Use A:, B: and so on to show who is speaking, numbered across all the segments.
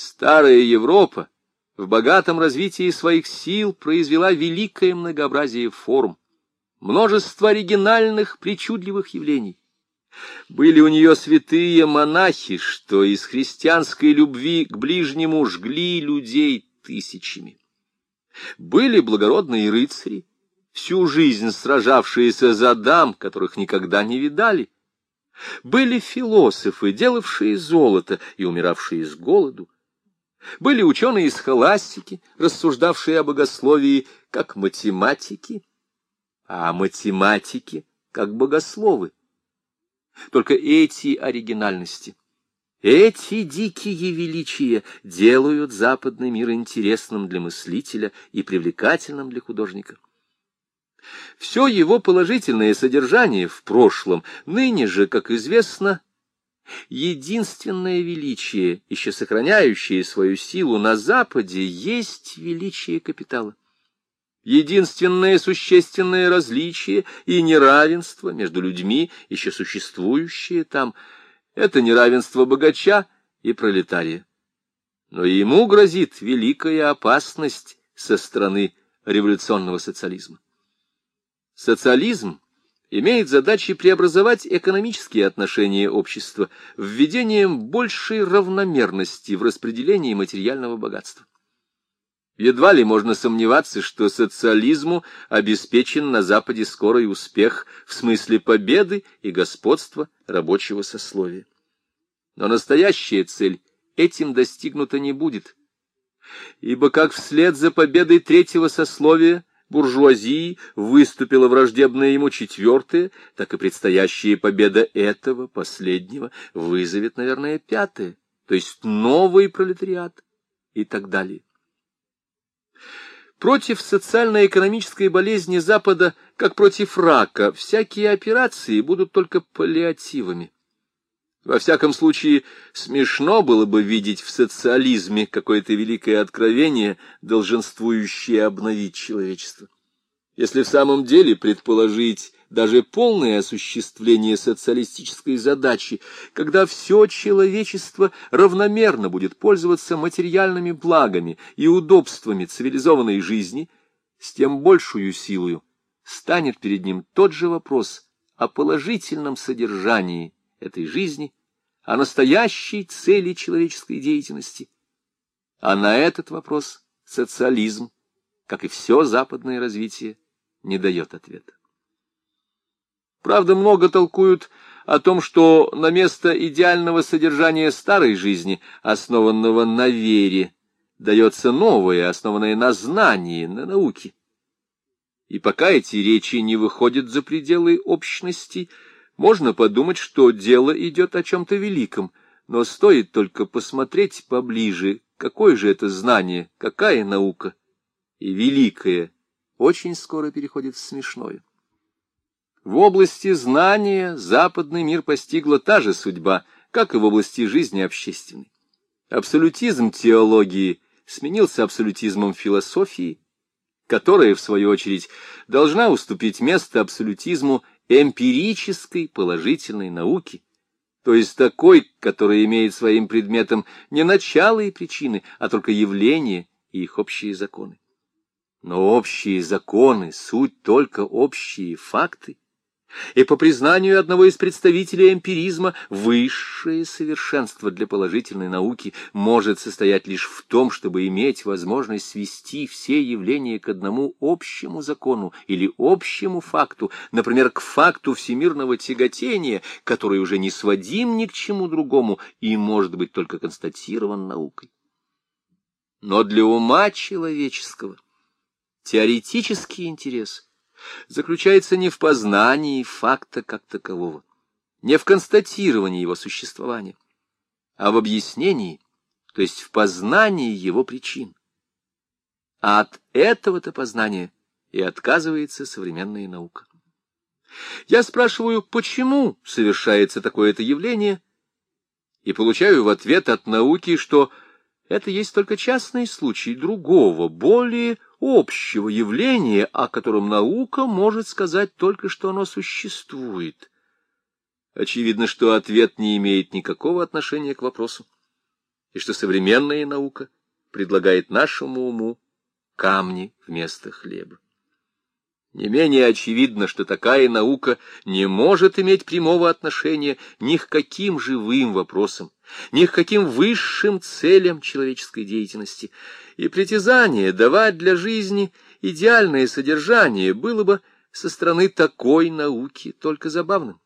A: Старая Европа в богатом развитии своих сил произвела великое многообразие форм, множество оригинальных, причудливых явлений. Были у нее святые монахи, что из христианской любви к ближнему жгли людей тысячами. Были благородные рыцари, всю жизнь сражавшиеся за дам, которых никогда не видали. Были философы, делавшие золото и умиравшие с голоду. Были ученые из холастики, рассуждавшие о богословии как математики, а математики как богословы. Только эти оригинальности, эти дикие величия делают западный мир интересным для мыслителя и привлекательным для художника. Все его положительное содержание в прошлом, ныне же, как известно, единственное величие, еще сохраняющее свою силу на Западе, есть величие капитала. Единственное существенное различие и неравенство между людьми, еще существующее там, это неравенство богача и пролетария. Но ему грозит великая опасность со стороны революционного социализма. Социализм имеет задачей преобразовать экономические отношения общества введением большей равномерности в распределении материального богатства. Едва ли можно сомневаться, что социализму обеспечен на Западе скорый успех в смысле победы и господства рабочего сословия. Но настоящая цель этим достигнута не будет, ибо как вслед за победой третьего сословия буржуазии выступила враждебная ему четвертая, так и предстоящая победа этого последнего вызовет, наверное, пятое, то есть новый пролетариат и так далее. Против социально-экономической болезни Запада, как против рака, всякие операции будут только паллиативами. Во всяком случае, смешно было бы видеть в социализме какое-то великое откровение, долженствующее обновить человечество. Если в самом деле предположить даже полное осуществление социалистической задачи, когда все человечество равномерно будет пользоваться материальными благами и удобствами цивилизованной жизни, с тем большую силою станет перед ним тот же вопрос о положительном содержании этой жизни о настоящей цели человеческой деятельности. А на этот вопрос социализм, как и все западное развитие, не дает ответа. Правда, много толкуют о том, что на место идеального содержания старой жизни, основанного на вере, дается новое, основанное на знании, на науке. И пока эти речи не выходят за пределы общности, можно подумать, что дело идет о чем-то великом, но стоит только посмотреть поближе, какое же это знание, какая наука. И великое очень скоро переходит в смешное. В области знания западный мир постигла та же судьба, как и в области жизни общественной. Абсолютизм теологии сменился абсолютизмом философии, которая, в свою очередь, должна уступить место абсолютизму эмпирической положительной науки, то есть такой, которая имеет своим предметом не начало и причины, а только явления и их общие законы. Но общие законы — суть только общие факты, и по признанию одного из представителей эмпиризма, высшее совершенство для положительной науки может состоять лишь в том, чтобы иметь возможность свести все явления к одному общему закону или общему факту, например, к факту всемирного тяготения, который уже не сводим ни к чему другому и может быть только констатирован наукой. Но для ума человеческого теоретический интерес — заключается не в познании факта как такового, не в констатировании его существования, а в объяснении, то есть в познании его причин. А от этого-то познания и отказывается современная наука. Я спрашиваю, почему совершается такое-то явление, и получаю в ответ от науки, что это есть только частный случай другого, более общего явления, о котором наука может сказать только, что оно Очевидно, что ответ не имеет никакого отношения к вопросу. и что современная наука предлагает нашему уму камни вместо хлеба. Не менее очевидно, что такая наука не может иметь прямого отношения ни к каким живым вопросам, ни к каким высшим целям человеческой деятельности, и притязание давать для жизни идеальное содержание было бы со стороны такой науки только забавным.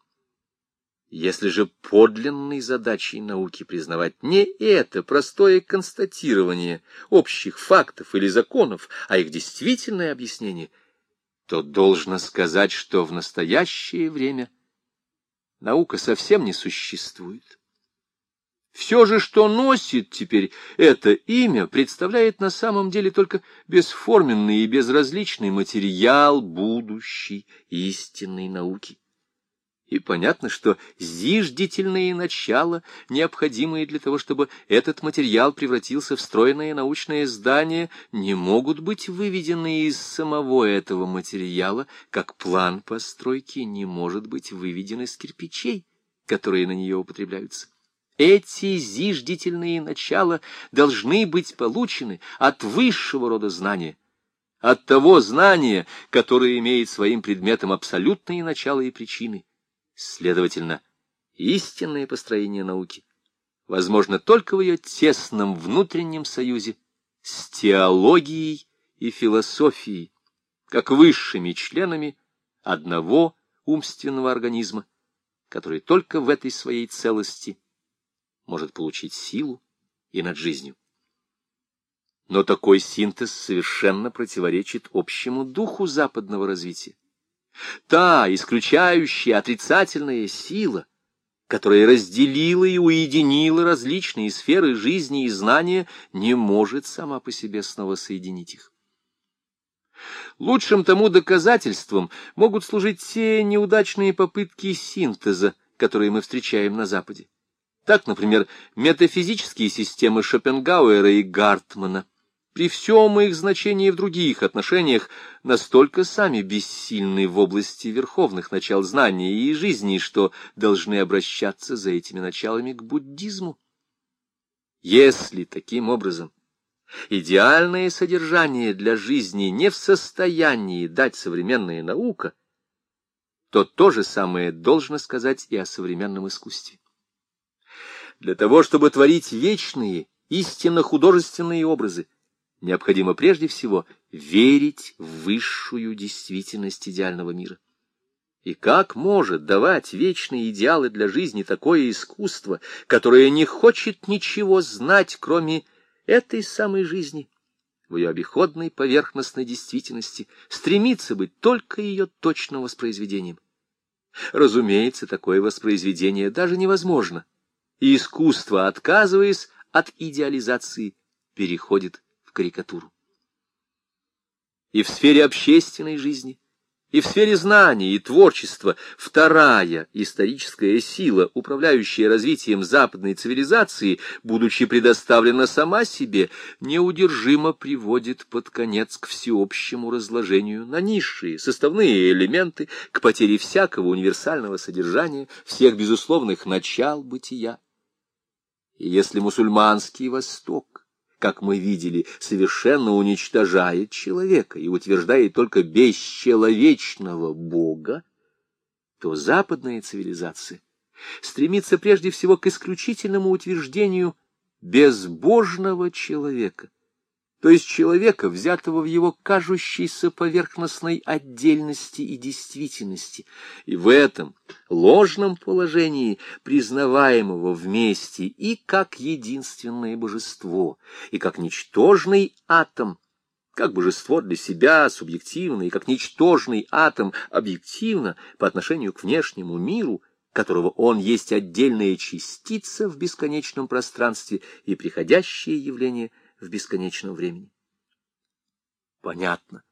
A: Если же подлинной задачей науки признавать не это простое констатирование общих фактов или законов, а их действительное объяснение — то должно сказать, что в настоящее время наука совсем не существует. Все же, что носит теперь это имя, представляет на самом деле только бесформенный и безразличный материал будущей истинной науки. И понятно, что зиждительные начала, необходимые для того, чтобы этот материал превратился в стройное научное здание, не могут быть выведены из самого этого материала, как план постройки не может быть выведен из кирпичей, которые на нее употребляются. Эти зиждительные начала должны быть получены от высшего рода знания, от того знания, которое имеет своим предметом абсолютные начала и причины, Следовательно, истинное построение науки возможно только в ее тесном внутреннем союзе с теологией и философией, как высшими членами одного умственного организма, который только в этой своей целости может получить силу и над жизнью. Но такой синтез совершенно противоречит общему духу западного развития. Та исключающая отрицательная сила, которая разделила и уединила различные сферы жизни и знания, не может сама по себе снова соединить их. Лучшим тому доказательством могут служить те неудачные попытки синтеза, которые мы встречаем на Западе. Так, например, метафизические системы Шопенгауэра и Гартмана, при всем их значении в других отношениях настолько сами бессильны в области верховных начал знания и жизни, что должны обращаться за этими началами к буддизму. Если таким образом идеальное содержание для жизни не в состоянии дать современная наука, то то же самое должно сказать и о современном искусстве. Для того, чтобы творить вечные, истинно художественные образы, необходимо прежде всего верить в высшую действительность идеального мира. И как может давать вечные идеалы для жизни такое искусство, которое не хочет ничего знать, кроме этой самой жизни, в ее обиходной поверхностной действительности, стремится быть только ее точным воспроизведением? Разумеется, такое воспроизведение даже невозможно, и искусство, отказываясь от идеализации, переходит карикатуру. И в сфере общественной жизни, и в сфере знаний и творчества вторая историческая сила, управляющая развитием западной цивилизации, будучи предоставлена сама себе, неудержимо приводит под конец к всеобщему разложению на низшие составные элементы, к потере всякого универсального содержания, всех безусловных начал бытия. И если мусульманский Восток как мы видели, совершенно уничтожает человека и утверждает только бесчеловечного Бога, то западная цивилизация стремится прежде всего к исключительному утверждению безбожного человека, то есть человека, взятого в его кажущейся поверхностной отдельности и действительности, и в этом ложном положении, признаваемого вместе и как единственное божество, и как ничтожный атом, как божество для себя, субъективно, и как ничтожный атом, объективно, по отношению к внешнему миру, которого он есть отдельная частица в бесконечном пространстве и приходящее явление – в бесконечном времени. Понятно,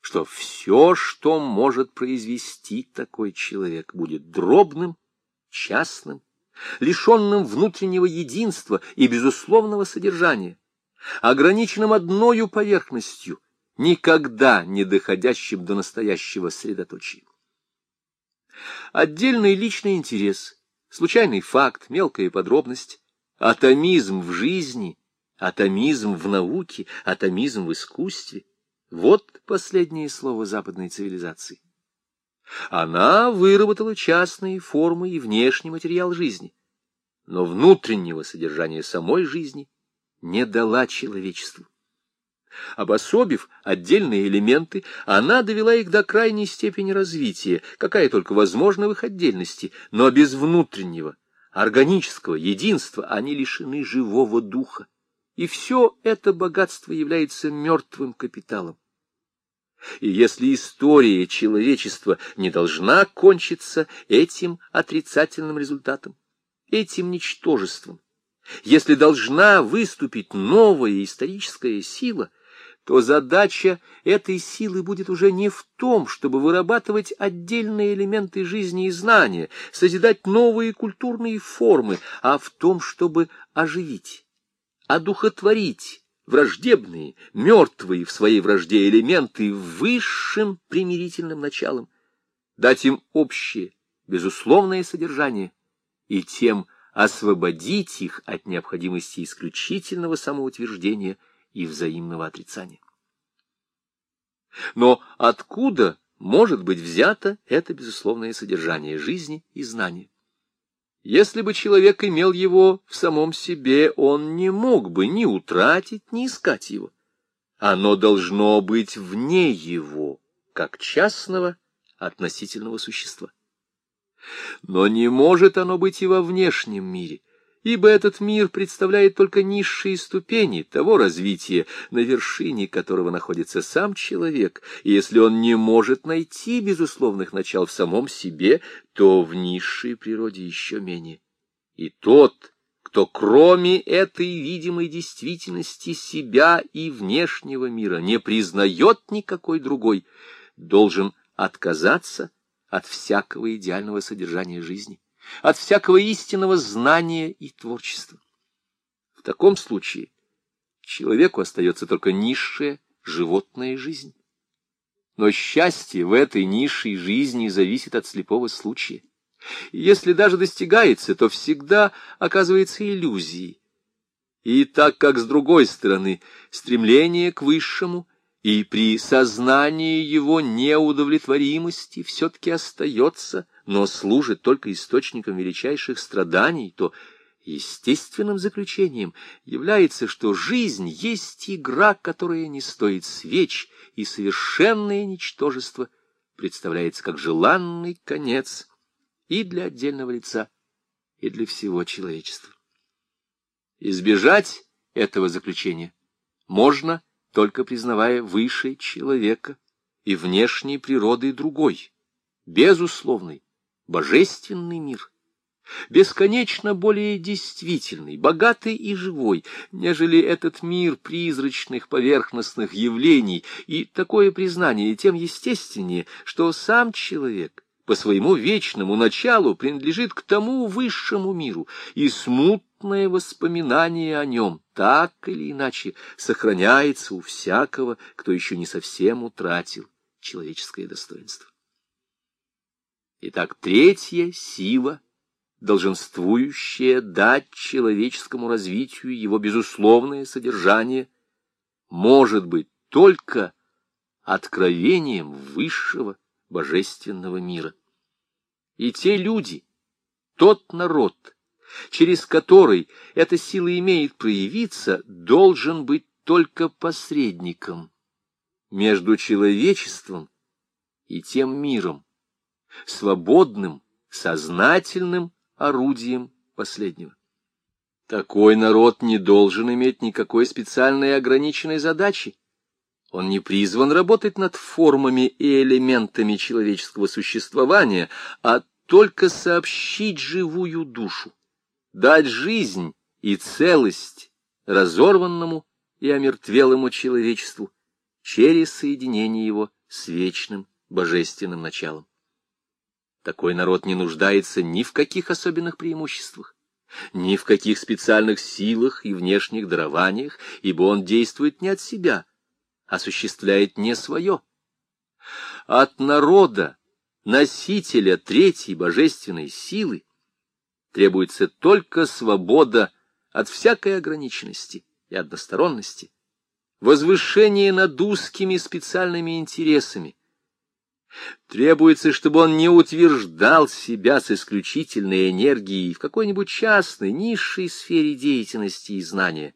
A: что все, что может произвести такой человек, будет дробным, частным, лишенным внутреннего единства и безусловного содержания, ограниченным одною поверхностью, никогда не доходящим до настоящего средоточия. Отдельный личный интерес, случайный факт, мелкая подробность Атомизм в жизни, атомизм в науке, атомизм в искусстве — вот последнее слово западной цивилизации. Она выработала частные формы и внешний материал жизни, но внутреннего содержания самой жизни не дала человечеству. Обособив отдельные элементы, она довела их до крайней степени развития, какая только возможна в их отдельности, но без внутреннего, органического единства они лишены живого духа. И все это богатство является мертвым капиталом. И если история человечества не должна кончиться этим отрицательным результатом, этим ничтожеством, если должна выступить новая историческая сила, то задача этой силы будет уже не в том, чтобы вырабатывать отдельные элементы жизни и знания, созидать новые культурные формы, а в том, чтобы оживить, одухотворить враждебные, мертвые в своей вражде элементы высшим примирительным началом, дать им общее, безусловное содержание и тем освободить их от необходимости исключительного самоутверждения – и взаимного отрицания. Но откуда может быть взято это безусловное содержание жизни и знания? Если бы человек имел его в самом себе, он не мог бы ни утратить, ни искать его. Оно должно быть вне его, как частного относительного существа. Но не может оно быть и во внешнем мире, ибо этот мир представляет только низшие ступени того развития, на вершине которого находится сам человек, и если он не может найти безусловных начал в самом себе, то в низшей природе еще менее. И тот, кто кроме этой видимой действительности себя и внешнего мира не признает никакой другой, должен отказаться от всякого идеального содержания жизни от всякого истинного знания и творчества. В таком случае человеку остается только низшая животная жизнь. Но счастье в этой низшей жизни зависит от слепого случая. Если даже достигается, то всегда оказывается иллюзией. И так как, с другой стороны, стремление к высшему и при сознании его неудовлетворимости все-таки остается – но служит только источником величайших страданий, то естественным заключением является, что жизнь есть игра, которая не стоит свеч, и совершенное ничтожество представляется как желанный конец и для отдельного лица, и для всего человечества. Избежать этого заключения можно, только признавая выше человека и внешней природы другой, безусловный, божественный мир, бесконечно более действительный, богатый и живой, нежели этот мир призрачных поверхностных явлений, и такое признание тем естественнее, что сам человек по своему вечному началу принадлежит к тому высшему миру, и смутное воспоминание о нем так или иначе сохраняется у всякого, кто еще не совсем утратил человеческое достоинство. Итак, третья сила, долженствующая дать человеческому развитию его безусловное содержание, может быть только откровением высшего божественного мира. И те люди, тот народ, через который эта сила имеет проявиться, должен быть только посредником между человечеством и тем миром, свободным, сознательным орудием последнего. Такой народ не должен иметь никакой специальной ограниченной задачи. Он не призван работать над формами и элементами человеческого существования, а только сообщить живую душу, дать жизнь и целость разорванному и омертвелому человечеству через соединение его с вечным божественным началом. Такой народ не нуждается ни в каких особенных преимуществах, ни в каких специальных силах и внешних дарованиях, ибо он действует не от себя, осуществляет не свое. От народа, носителя третьей божественной силы, требуется только свобода от всякой ограниченности и односторонности, возвышение над узкими специальными интересами. Требуется, чтобы он не утверждал себя с исключительной энергией в какой-нибудь частной, низшей сфере деятельности и знания.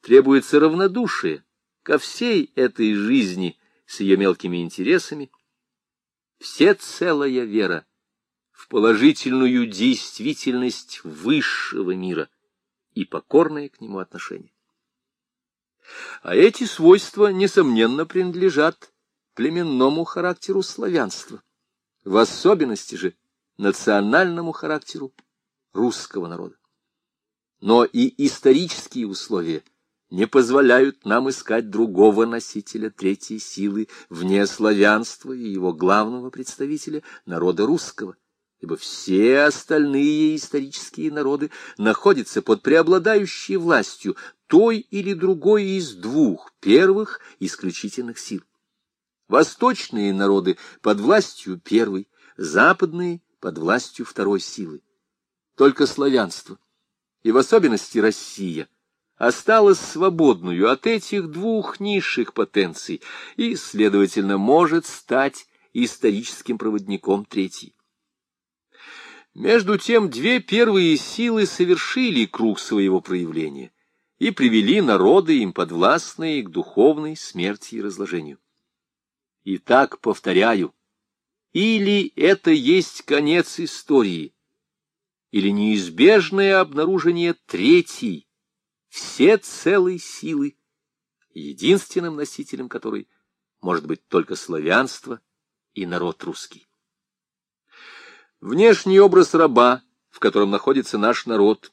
A: Требуется равнодушие ко всей этой жизни с ее мелкими интересами, всецелая вера в положительную действительность высшего мира и покорное к нему отношение. А эти свойства, несомненно, принадлежат племенному характеру славянства, в особенности же национальному характеру русского народа. Но и исторические условия не позволяют нам искать другого носителя третьей силы вне славянства и его главного представителя народа русского, ибо все остальные исторические народы находятся под преобладающей властью той или другой из двух первых исключительных сил. Восточные народы под властью первой, западные под властью второй силы. Только славянство, и в особенности Россия, осталась свободную от этих двух низших потенций и, следовательно, может стать историческим проводником третьей. Между тем, две первые силы совершили круг своего проявления и привели народы им подвластные к духовной смерти и разложению. Итак, повторяю, или это есть конец истории, или неизбежное обнаружение третьей, все целой силы, единственным носителем которой может быть только славянство и народ русский. Внешний образ раба, в котором находится наш народ,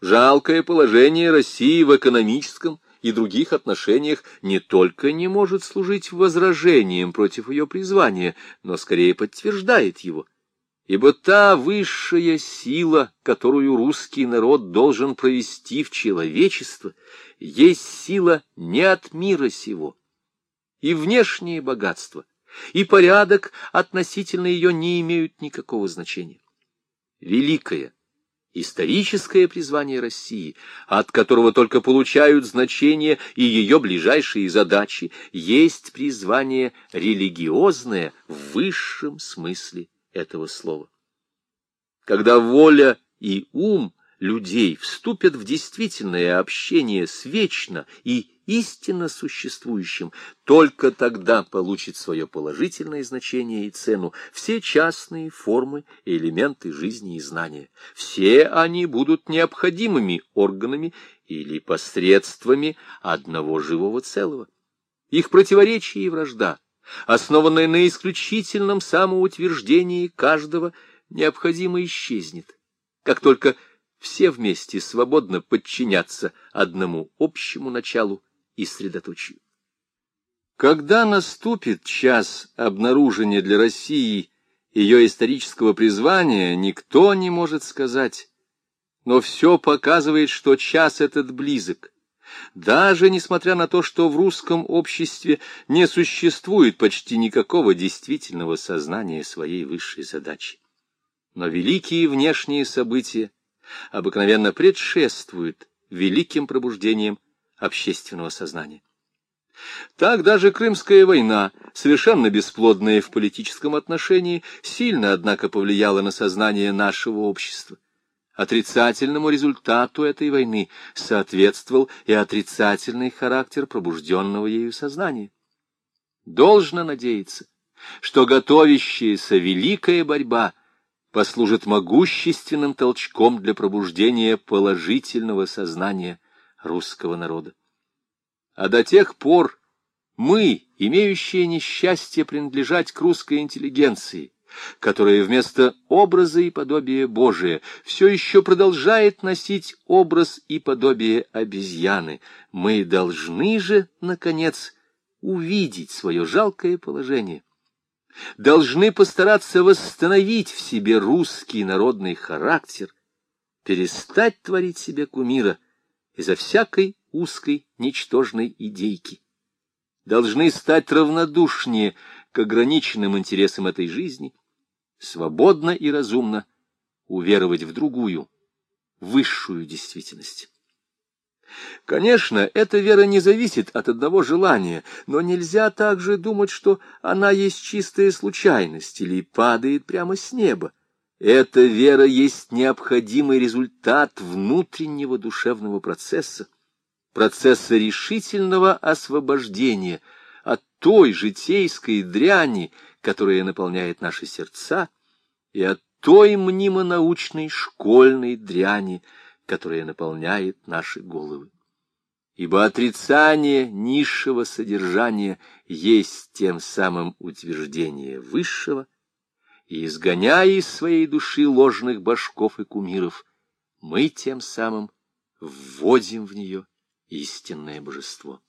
A: жалкое положение России в экономическом и других отношениях не только не может служить возражением против ее призвания, но скорее подтверждает его. Ибо та высшая сила, которую русский народ должен провести в человечество, есть сила не от мира сего. И внешнее богатство, и порядок относительно ее не имеют никакого значения. Великое, историческое призвание России, от которого только получают значение и ее ближайшие задачи, есть призвание религиозное в высшем смысле этого слова. Когда воля и ум людей вступят в действительное общение с вечно и истинно существующим, только тогда получит свое положительное значение и цену все частные формы и элементы жизни и знания. Все они будут необходимыми органами или посредствами одного живого целого. Их противоречие и вражда, основанная на исключительном самоутверждении каждого, необходимо исчезнет, как только все вместе свободно подчинятся одному общему началу и средоточию. Когда наступит час обнаружения для России ее исторического призвания, никто не может сказать, но все показывает, что час этот близок. Даже несмотря на то, что в русском обществе не существует почти никакого действительного сознания своей высшей задачи. Но великие внешние события обыкновенно предшествуют великим пробуждениям общественного сознания. Так даже Крымская война, совершенно бесплодная в политическом отношении, сильно, однако, повлияла на сознание нашего общества. Отрицательному результату этой войны соответствовал и отрицательный характер пробужденного ею сознания. Должно надеяться, что готовящаяся великая борьба послужит могущественным толчком для пробуждения положительного сознания русского народа. А до тех пор мы, имеющие несчастье принадлежать к русской интеллигенции, которая вместо образа и подобия Божия все еще продолжает носить образ и подобие обезьяны, мы должны же, наконец, увидеть свое жалкое положение, должны постараться восстановить в себе русский народный характер, перестать творить себе кумира — изо всякой узкой, ничтожной идейки. Должны стать равнодушнее к ограниченным интересам этой жизни, свободно и разумно уверовать в другую, высшую действительность. Конечно, эта вера не зависит от одного желания, но нельзя также думать, что она есть чистая случайность или падает прямо с неба. Эта вера есть необходимый результат внутреннего душевного процесса, процесса решительного освобождения от той житейской дряни, которая наполняет наши сердца, и от той мнимо-научной школьной дряни, которая наполняет наши головы. Ибо отрицание низшего содержания есть тем самым утверждение высшего, и, изгоняя из своей души ложных башков и кумиров, мы тем самым вводим в нее истинное божество.